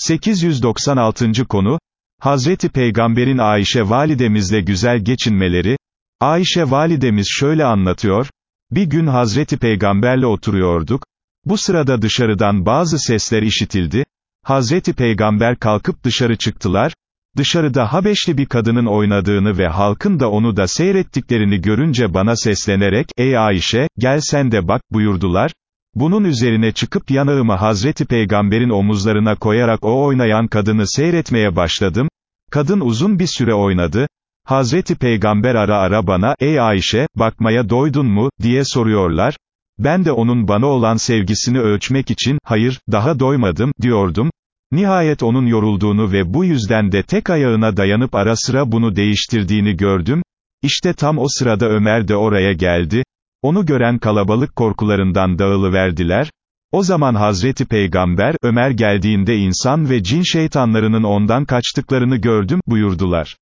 896. konu, Hazreti Peygamberin Ayşe validemizle güzel geçinmeleri, Ayşe validemiz şöyle anlatıyor, bir gün Hazreti Peygamberle oturuyorduk, bu sırada dışarıdan bazı sesler işitildi, Hazreti Peygamber kalkıp dışarı çıktılar, dışarıda Habeşli bir kadının oynadığını ve halkın da onu da seyrettiklerini görünce bana seslenerek, ey Ayşe, gel sen de bak, buyurdular, bunun üzerine çıkıp yanağımı Hazreti Peygamber'in omuzlarına koyarak o oynayan kadını seyretmeye başladım, kadın uzun bir süre oynadı, Hazreti Peygamber ara ara bana, ey Ayşe, bakmaya doydun mu, diye soruyorlar, ben de onun bana olan sevgisini ölçmek için, hayır, daha doymadım, diyordum, Nihayet onun yorulduğunu ve bu yüzden de tek ayağına dayanıp ara sıra bunu değiştirdiğini gördüm, İşte tam o sırada Ömer de oraya geldi, onu gören kalabalık korkularından dağılıverdiler, o zaman Hazreti Peygamber, Ömer geldiğinde insan ve cin şeytanlarının ondan kaçtıklarını gördüm, buyurdular.